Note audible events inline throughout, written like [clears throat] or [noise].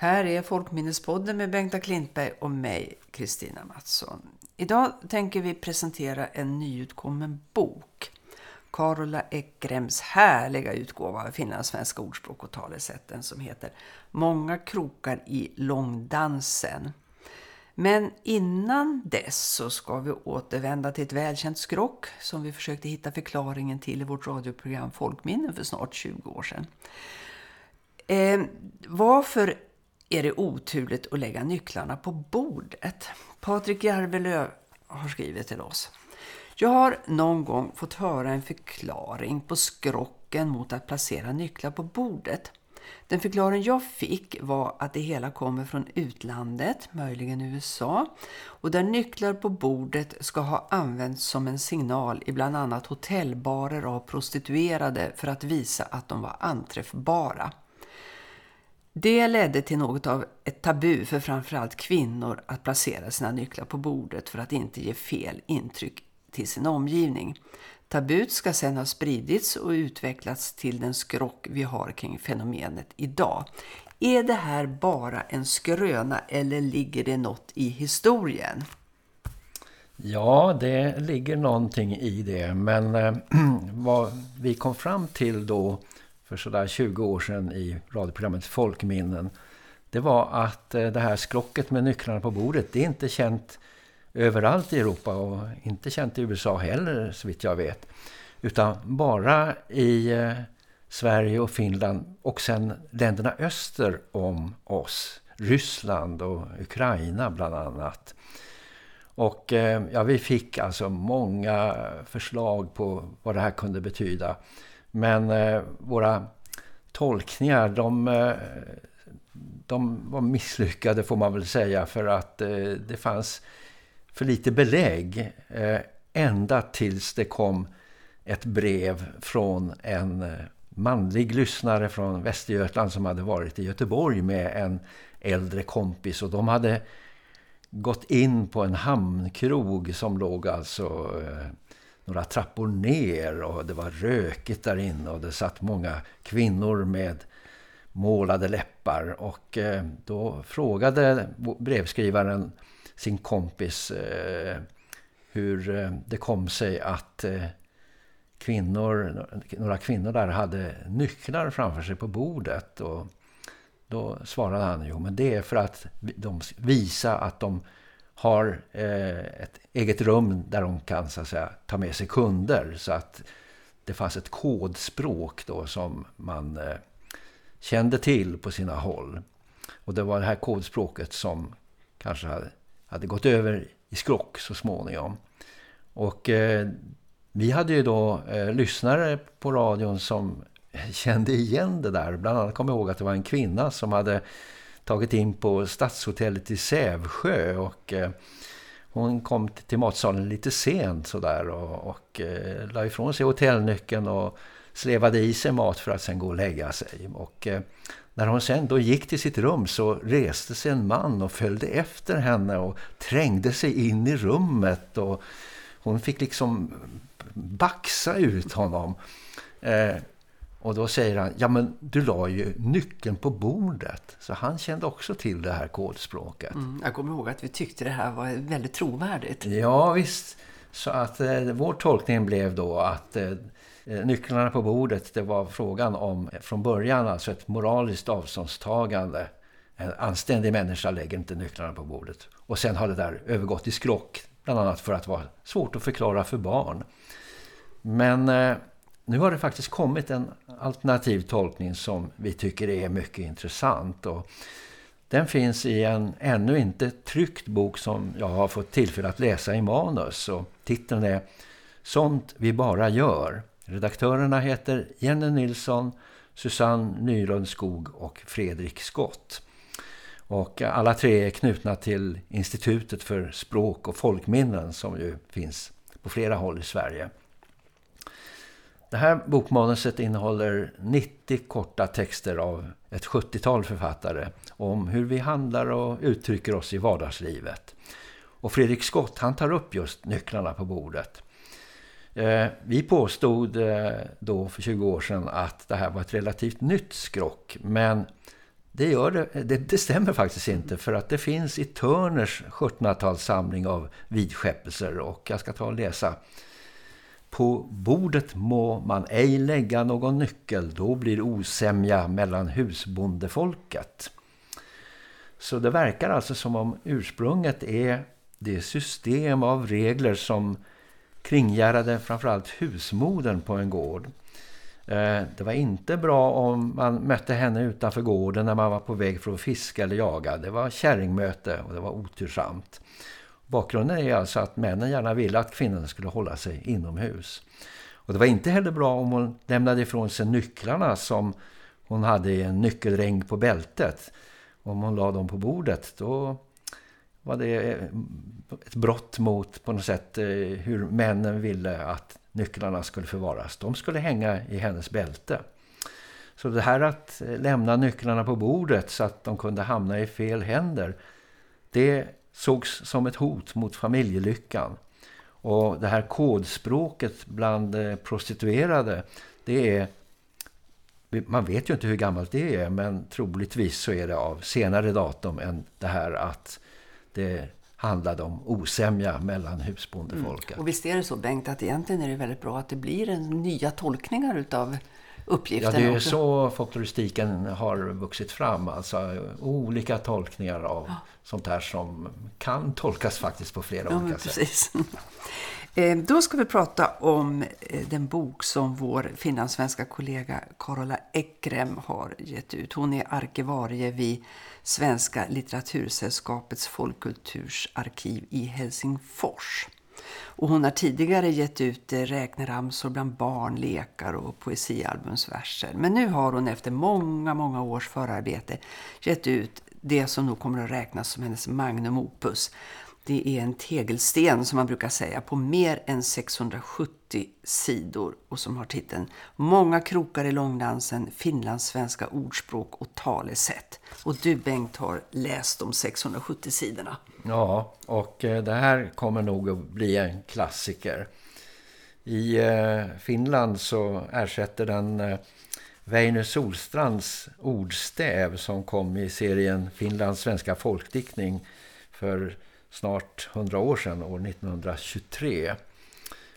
Här är Folkminnespodden med Bengta Klintberg och mig, Kristina Mattsson. Idag tänker vi presentera en nyutkommen bok. Carola Ekrems härliga utgåva av finlandssvenska ordspråk och talesätten som heter Många krokar i långdansen. Men innan dess så ska vi återvända till ett välkänt skrock som vi försökte hitta förklaringen till i vårt radioprogram Folkminnen för snart 20 år sedan. Eh, varför är det oturligt att lägga nycklarna på bordet? Patrik Järvelöv har skrivit till oss. Jag har någon gång fått höra en förklaring på skrocken mot att placera nycklar på bordet. Den förklaring jag fick var att det hela kommer från utlandet, möjligen USA, och där nycklar på bordet ska ha använts som en signal i bland annat hotellbarer av prostituerade för att visa att de var anträffbara. Det ledde till något av ett tabu för framförallt kvinnor att placera sina nycklar på bordet för att inte ge fel intryck till sin omgivning. Tabut ska sedan ha spridits och utvecklats till den skrock vi har kring fenomenet idag. Är det här bara en skröna eller ligger det något i historien? Ja, det ligger någonting i det. Men eh, [clears throat] vad vi kom fram till då för sådär 20 år sedan i radioprogrammet Folkminnen det var att eh, det här skrocket med nycklarna på bordet det är inte känt överallt i Europa och inte känt i USA heller så vitt jag vet. Utan bara i eh, Sverige och Finland och sen länderna öster om oss. Ryssland och Ukraina bland annat. Och eh, ja, vi fick alltså många förslag på vad det här kunde betyda. Men eh, våra tolkningar, de, eh, de var misslyckade får man väl säga. För att eh, det fanns för lite belägg. Eh, ända tills det kom ett brev från en eh, manlig lyssnare från Västergötland som hade varit i Göteborg med en äldre kompis. Och de hade gått in på en hamnkrog som låg alltså eh, några trappor ner och det var rökigt där inne och det satt många kvinnor med målade läppar. Och eh, då frågade brevskrivaren sin kompis eh, hur eh, det kom sig att kvinnor, några kvinnor där hade nycklar framför sig på bordet. Och då svarade han jo men det är för att de visa att de har eh, ett eget rum där de kan så att säga, ta med sig kunder så att det fanns ett kodspråk då som man eh, kände till på sina håll. Och det var det här kodspråket som kanske hade, hade gått över i skrock så småningom. Och eh, vi hade ju då eh, lyssnare på radion som [laughs] kände igen det där. Bland annat kom jag ihåg att det var en kvinna som hade tagit in på Stadshotellet i Sävsjö och eh, hon kom till matsalen lite sent sådär och, och eh, la ifrån sig hotellnyckeln och slevade i sig mat för att sen gå och lägga sig. Och eh, när hon sen då gick till sitt rum så reste sig en man och följde efter henne och trängde sig in i rummet och hon fick liksom baxa ut honom. Eh, och då säger han, ja men du la ju nyckeln på bordet. Så han kände också till det här kodspråket. Mm, jag kommer ihåg att vi tyckte det här var väldigt trovärdigt. Ja visst. Så att eh, vår tolkning blev då att eh, nycklarna på bordet det var frågan om från början alltså ett moraliskt avståndstagande. En anständig människa lägger inte nycklarna på bordet. Och sen har det där övergått i skrock. Bland annat för att vara svårt att förklara för barn. Men eh, nu har det faktiskt kommit en alternativ tolkning som vi tycker är mycket intressant. Och den finns i en ännu inte tryckt bok som jag har fått tillfälle att läsa i manus. Och titeln är Sånt vi bara gör. Redaktörerna heter Jenny Nilsson, Susanne Nylund Skog och Fredrik Skott. Och alla tre är knutna till Institutet för språk och folkminnen som ju finns på flera håll i Sverige. Det här bokmanuset innehåller 90 korta texter av ett 70-tal författare om hur vi handlar och uttrycker oss i vardagslivet. Och Fredrik Skott han tar upp just nycklarna på bordet. Eh, vi påstod eh, då för 20 år sedan att det här var ett relativt nytt skrock men det, gör det, det, det, stämmer faktiskt inte för att det finns i Turners 1700-talssamling av vidskeppelser och jag ska ta och läsa. På bordet må man ej lägga någon nyckel, då blir osämja mellan husbondefolket. Så det verkar alltså som om ursprunget är det system av regler som kringgärade framförallt husmodern på en gård. Eh, det var inte bra om man mötte henne utanför gården när man var på väg för att fiska eller jaga. Det var kärringmöte och det var otursamt. Bakgrunden är alltså att männen gärna ville att kvinnan skulle hålla sig inomhus. Och det var inte heller bra om hon lämnade ifrån sig nycklarna som hon hade i en nyckelring på bältet. Om hon la dem på bordet då var det eh, ett brott mot på något sätt eh, hur männen ville att nycklarna skulle förvaras. De skulle hänga i hennes bälte. Så det här att eh, lämna nycklarna på bordet så att de kunde hamna i fel händer, det sågs som ett hot mot familjelyckan. Och det här kodspråket bland eh, prostituerade, det är man vet ju inte hur gammalt det är men troligtvis så är det av senare datum än det här att det handlade om osämja mellan husbondefolket. Mm. Och visst är det så Bengt att egentligen är det väldigt bra att det blir en nya tolkningar utav uppgiften. Ja, det är också. så folkloristiken har vuxit fram. Alltså olika tolkningar av ja. sånt här som kan tolkas faktiskt på flera ja, olika sätt. [laughs] Eh, då ska vi prata om eh, den bok som vår finlandssvenska kollega Carola Ekrem har gett ut. Hon är arkivarie vid Svenska litteratursällskapets folkkultursarkiv i Helsingfors. Och hon har tidigare gett ut eh, räkneramsor bland barn, lekar och poesialbumsverser. Men nu har hon efter många, många års förarbete gett ut det som nog kommer att räknas som hennes magnum opus. Det är en tegelsten som man brukar säga på mer än 670 sidor och som har titeln Många krokar i långdansen, finlandssvenska ordspråk och talesätt. Och du Bengt har läst de 670 sidorna. Ja, och eh, det här kommer nog att bli en klassiker. I eh, Finland så ersätter den eh, Väinö Solstrands ordstäv som kom i serien Finlands svenska folkdiktning för snart 100 år sedan, år 1923.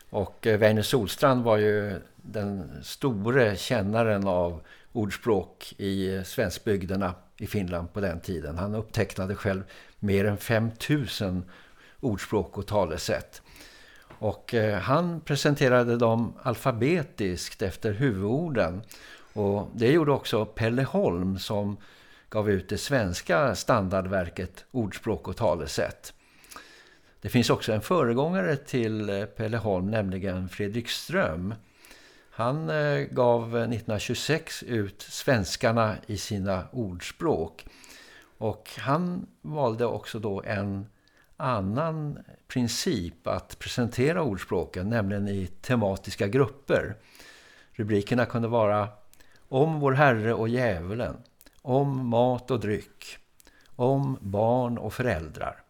Och eh, Werner Solstrand var ju den store kännaren av ordspråk i eh, svenskbygderna i Finland på den tiden. Han upptecknade själv mer än 5000 ordspråk och talesätt. Och eh, han presenterade dem alfabetiskt efter huvudorden. Och det gjorde också Pelle Holm som gav ut det svenska standardverket Ordspråk och talesätt. Det finns också en föregångare till eh, Pelle Holm, nämligen Fredrik Ström. Han eh, gav eh, 1926 ut svenskarna i sina ordspråk. Och han valde också då en annan princip att presentera ordspråken, nämligen i tematiska grupper. Rubrikerna kunde vara om vår herre och djävulen, om mat och dryck, om barn och föräldrar.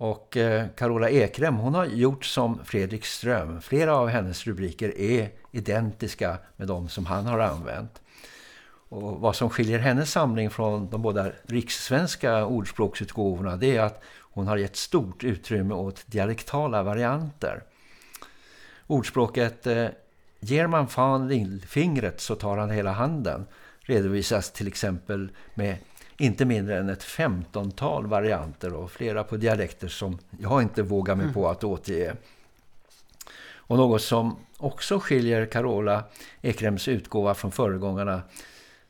Och eh, Carola Ekrem hon har gjort som Fredrik Ström. Flera av hennes rubriker är identiska med de som han har använt. Och vad som skiljer hennes samling från de båda rikssvenska ordspråksutgåvorna det är att hon har gett stort utrymme åt dialektala varianter. Ordspråket eh, ger man fan lillfingret så tar han hela handen redovisas till exempel med inte mindre än ett femtontal varianter och flera på dialekter som jag inte vågar mig mm. på att återge. Och något som också skiljer Carola Ekrems utgåva från föregångarna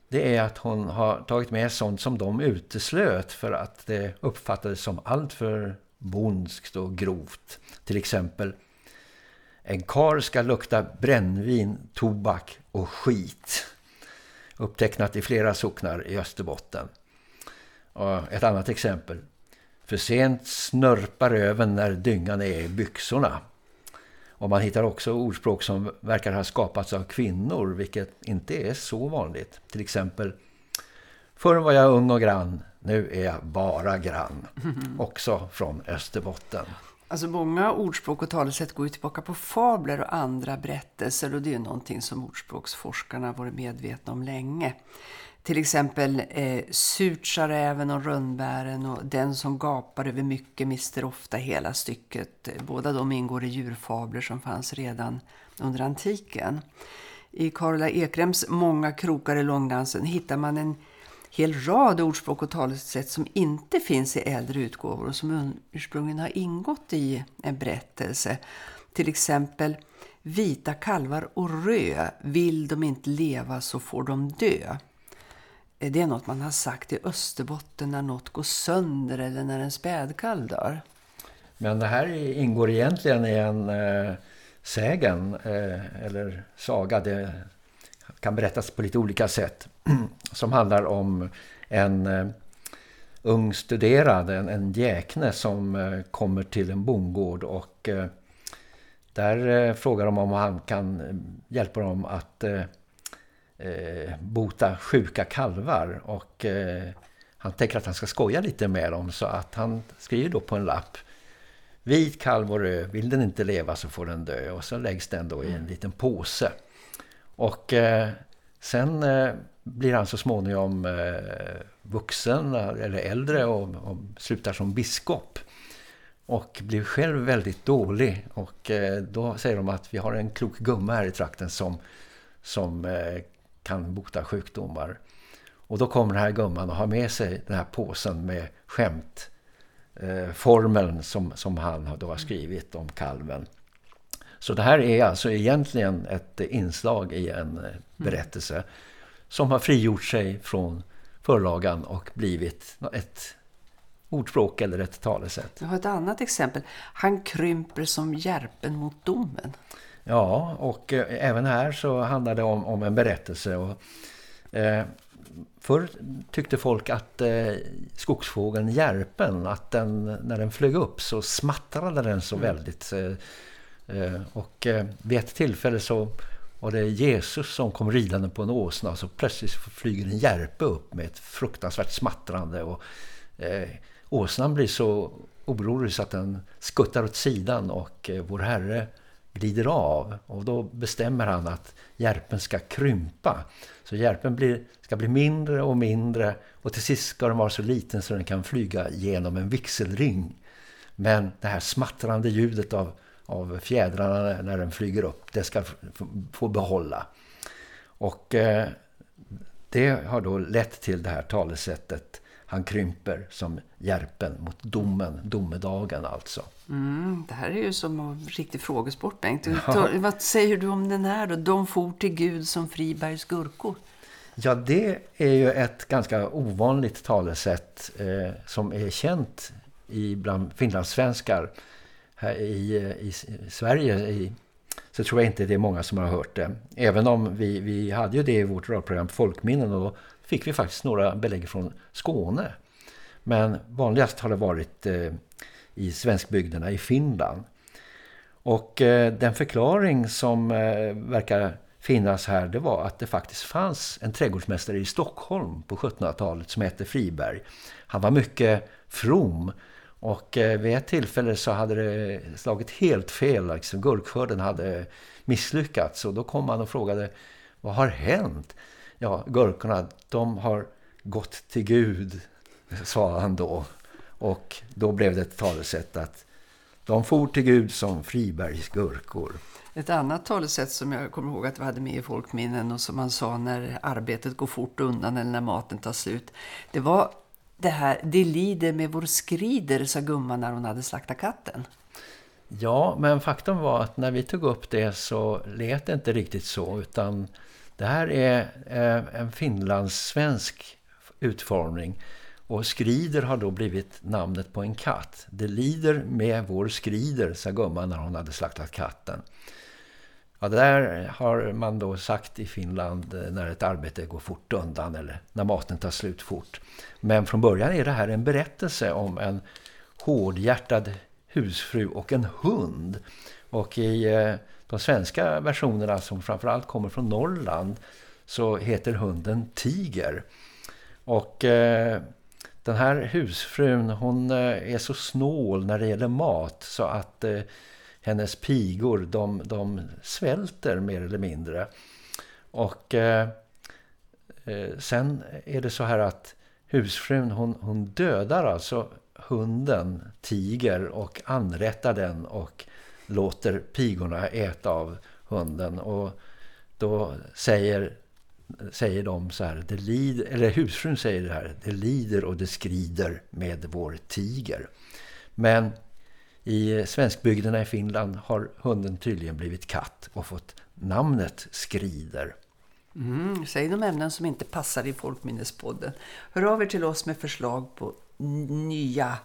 det är att hon har tagit med sånt som de uteslöt för att det uppfattades som alltför bonskt och grovt. Till exempel en kar ska lukta brännvin, tobak och skit. Upptecknat i flera socknar i Österbotten. Och ett annat exempel. För sent snörpar öven när dyngan är i byxorna. Och man hittar också ordspråk som verkar ha skapats av kvinnor, vilket inte är så vanligt. Till exempel, förr var jag ung och grann, nu är jag bara grann. [laughs] Också från Österbotten. Alltså många ordspråk och talesätt går ju tillbaka på fabler och andra berättelser och det är ju någonting som ordspråksforskarna varit medvetna om länge. Till exempel eh, Surt sa räven och rönnbären och Den som gapar över mycket mister ofta hela stycket. Båda de ingår i djurfabler som fanns redan under antiken. I Karla Ekrems Många krokar i långdansen hittar man en hel rad ordspråk och talesätt som inte finns i äldre utgåvor och som ursprungligen har ingått i en berättelse. Till exempel Vita kalvar och rö, vill de inte leva så får de dö. Det är något man har sagt i Österbotten när något går sönder eller när en spädkalv dör. Men det här ingår egentligen i en eh, sägen eh, eller saga. Det kan berättas på lite olika sätt. [clears throat] som handlar om en eh, ung studerad, en, en jäkne som eh, kommer till en bondgård och eh, där eh, frågar de om han kan eh, hjälpa dem att eh, eh, bota sjuka kalvar och han tänker att han ska skoja lite med dem så att han skriver då på en lapp Vit kalv och röd, vill den inte leva så får den dö. Och så läggs den då i en liten påse. Och eh, sen eh, blir han så småningom eh, vuxen eller äldre och, och, slutar som biskop. Och blir själv väldigt dålig. Och eh, då säger de att vi har en klok gumma här i trakten som, som eh, kan bota sjukdomar. Och då kommer den här gumman och har med sig den här påsen med skämt. Eh, formeln som, som han då har skrivit om kalven. Så det här är alltså egentligen ett inslag i en eh, berättelse mm. som har frigjort sig från förlagan och blivit ett ordspråk eller ett talesätt. Jag har ett annat exempel. Han krymper som järpen mot domen. Ja, och eh, även här så handlar det om, om en berättelse. Och, eh, förr tyckte folk att eh, skogsfågeln järpen, att den, när den flög upp så smattrade den så mm. väldigt. Eh, eh och eh, vid ett tillfälle så var det Jesus som kom ridande på en åsna och så plötsligt flyger en järpe upp med ett fruktansvärt smattrande och eh, åsnan blir så orolig så att den skuttar åt sidan och eh, vår herre glider av och då bestämmer han att järpen ska krympa. Så järpen blir, ska bli mindre och mindre och till sist ska den vara så liten så den kan flyga genom en vixelring. Men det här smattrande ljudet av, av fjädrarna när den flyger upp, det ska få behålla. Och eh, det har då lett till det här talesättet han krymper som järpen mot domen, domedagen alltså. Mm, det här är ju som en riktig frågesport, Bengt. Ja. Vad säger du om den här då? De for till Gud som Fribergs gurkor. Ja, det är ju ett ganska ovanligt talesätt eh, som är känt i bland finlandssvenskar här i, i Sverige. I, så tror jag inte det är många som har hört det. Även om vi, vi hade ju det i vårt radioprogram Folkminnen och då fick vi faktiskt några belägg från Skåne. Men vanligast har det varit eh, i svenskbygderna i Finland. Och eh, den förklaring som eh, verkar finnas här det var att det faktiskt fanns en trädgårdsmästare i Stockholm på 1700-talet som hette Friberg. Han var mycket from och vid ett tillfälle så hade det slagit helt fel. Liksom, gurkskörden hade misslyckats och då kom han och frågade vad har hänt? Ja, gurkorna de har gått till Gud, sa han då. Och då blev det ett talesätt att de for till Gud som Fribergs gurkor. Ett annat talesätt som jag kommer ihåg att vi hade med i folkminnen och som man sa när arbetet går fort undan eller när maten tar slut. Det var det här, det lider med vår skrider, sa gumman när hon hade slaktat katten. Ja, men faktum var att när vi tog upp det så lät det inte riktigt så utan det här är eh, en finlandssvensk utformning och skrider har då blivit namnet på en katt. Det lider med vår skrider, sa gumman när hon hade slaktat katten. Ja, det där har man då sagt i Finland eh, när ett arbete går fort undan eller när maten tar slut fort. Men från början är det här en berättelse om en hårdhjärtad husfru och en hund. Och i eh, de svenska versionerna som framförallt kommer från Norrland så heter hunden Tiger. Och eh, den här husfrun hon eh, är så snål när det gäller mat så att eh, hennes pigor de, de svälter mer eller mindre. Och eh, eh, sen är det så här att husfrun hon, hon dödar alltså hunden Tiger och anrättar den och låter pigorna äta av hunden och då säger säger de så här, det lider, eller husfrun säger det här, det lider och det skrider med vår tiger. Men i svenskbygderna i Finland har hunden tydligen blivit katt och fått namnet Skrider. Mm, säg de ämnen som inte passar i Folkminnespodden. Hör av er till oss med förslag på nya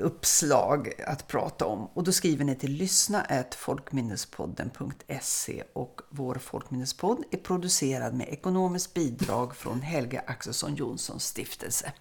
uppslag att prata om. Och då skriver ni till lyssna folkminnespodden.se och vår Folkminnespodd är producerad med ekonomiskt bidrag från Helge Axelsson Jonssons stiftelse.